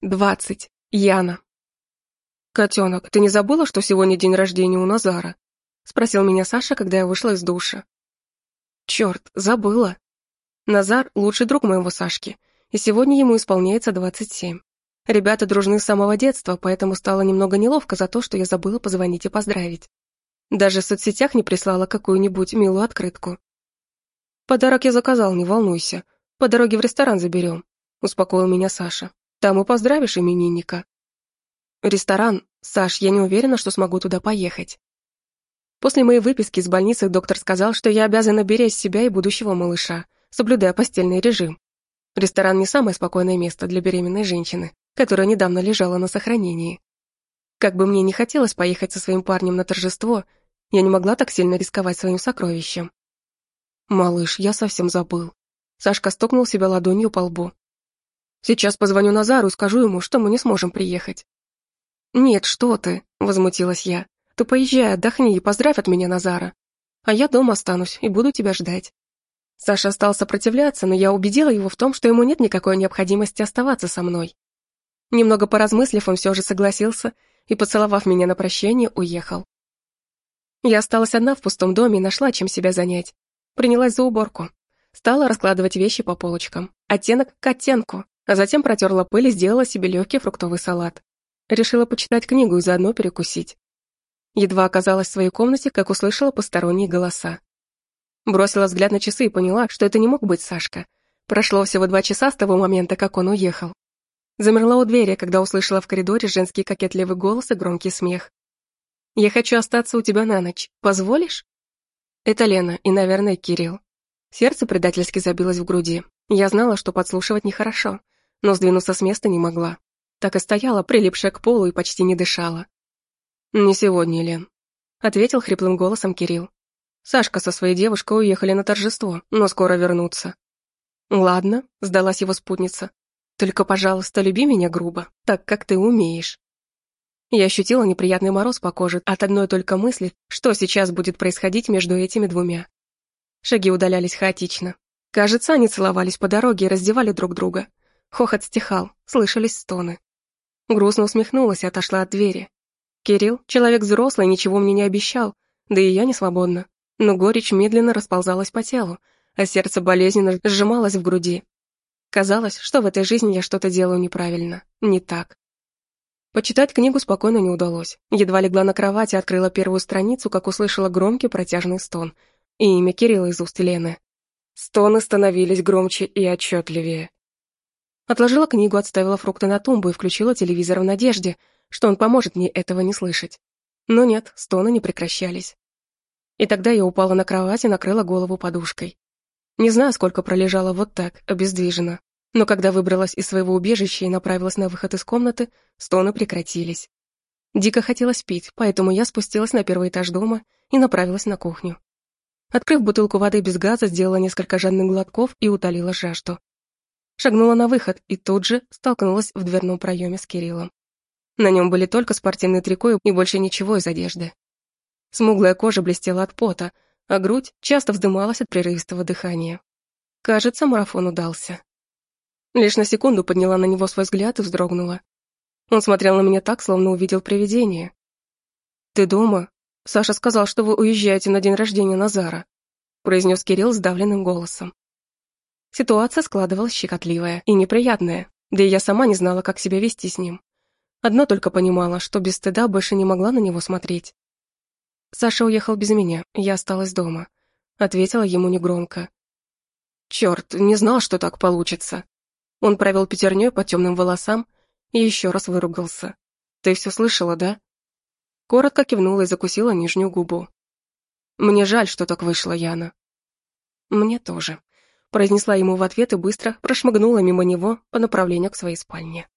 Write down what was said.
Двадцать. Яна. «Котенок, ты не забыла, что сегодня день рождения у Назара?» Спросил меня Саша, когда я вышла из душа. Черт, забыла. Назар — лучший друг моего Сашки, и сегодня ему исполняется двадцать семь. Ребята дружны с самого детства, поэтому стало немного неловко за то, что я забыла позвонить и поздравить. Даже в соцсетях не прислала какую-нибудь милую открытку. «Подарок я заказал, не волнуйся. По дороге в ресторан заберем», — успокоил меня Саша. Там и поздравишь именинника. Ресторан. Саш, я не уверена, что смогу туда поехать. После моей выписки из больницы доктор сказал, что я обязана беречь себя и будущего малыша, соблюдая постельный режим. Ресторан не самое спокойное место для беременной женщины, которая недавно лежала на сохранении. Как бы мне не хотелось поехать со своим парнем на торжество, я не могла так сильно рисковать своим сокровищем. «Малыш, я совсем забыл». Сашка стукнул себя ладонью по лбу. Сейчас позвоню Назару скажу ему, что мы не сможем приехать». «Нет, что ты», — возмутилась я. «Ты поезжай, отдохни и поздравь от меня Назара. А я дома останусь и буду тебя ждать». Саша стал сопротивляться, но я убедила его в том, что ему нет никакой необходимости оставаться со мной. Немного поразмыслив, он все же согласился и, поцеловав меня на прощание, уехал. Я осталась одна в пустом доме и нашла, чем себя занять. Принялась за уборку. Стала раскладывать вещи по полочкам. Оттенок к оттенку а затем протерла пыль и сделала себе легкий фруктовый салат. Решила почитать книгу и заодно перекусить. Едва оказалась в своей комнате, как услышала посторонние голоса. Бросила взгляд на часы и поняла, что это не мог быть Сашка. Прошло всего два часа с того момента, как он уехал. Замерла у двери, когда услышала в коридоре женский кокетливый голос и громкий смех. «Я хочу остаться у тебя на ночь. Позволишь?» Это Лена и, наверное, Кирилл. Сердце предательски забилось в груди. Я знала, что подслушивать нехорошо, но сдвинуться с места не могла. Так и стояла, прилипшая к полу и почти не дышала. «Не сегодня, Лен», — ответил хриплым голосом Кирилл. Сашка со своей девушкой уехали на торжество, но скоро вернутся. «Ладно», — сдалась его спутница. «Только, пожалуйста, люби меня грубо, так, как ты умеешь». Я ощутила неприятный мороз по коже от одной только мысли, что сейчас будет происходить между этими двумя. Шаги удалялись хаотично. Кажется, они целовались по дороге и раздевали друг друга. Хохот стихал, слышались стоны. Грустно усмехнулась и отошла от двери. Кирилл, человек взрослый, ничего мне не обещал, да и я не свободна. Но горечь медленно расползалась по телу, а сердце болезненно сжималось в груди. Казалось, что в этой жизни я что-то делаю неправильно, не так. Почитать книгу спокойно не удалось. Едва легла на кровать и открыла первую страницу, как услышала громкий протяжный стон и имя Кирилла из уст Лены. Стоны становились громче и отчетливее. Отложила книгу, отставила фрукты на тумбу и включила телевизор в надежде, что он поможет мне этого не слышать. Но нет, стоны не прекращались. И тогда я упала на кровать и накрыла голову подушкой. Не знаю, сколько пролежала вот так, обездвижена. Но когда выбралась из своего убежища и направилась на выход из комнаты, стоны прекратились. Дико хотелось пить, поэтому я спустилась на первый этаж дома и направилась на кухню. Открыв бутылку воды без газа, сделала несколько жадных глотков и утолила жажду. Шагнула на выход и тут же столкнулась в дверном проеме с Кириллом. На нем были только спортивные трико и больше ничего из одежды. Смуглая кожа блестела от пота, а грудь часто вздымалась от прерывистого дыхания. Кажется, марафон удался. Лишь на секунду подняла на него свой взгляд и вздрогнула. Он смотрел на меня так, словно увидел привидение. «Ты дома?» Саша сказал, что вы уезжаете на день рождения Назара», произнес Кирилл сдавленным голосом. Ситуация складывалась щекотливая и неприятная, да и я сама не знала, как себя вести с ним. Одно только понимала, что без стыда больше не могла на него смотреть. Саша уехал без меня, я осталась дома. Ответила ему негромко. Черт, не знал, что так получится. Он провел пятерней по темным волосам и еще раз выругался. Ты все слышала, да? Коротко кивнула и закусила нижнюю губу. Мне жаль, что так вышло, Яна. Мне тоже произнесла ему в ответ и быстро прошмыгнула мимо него по направлению к своей спальне.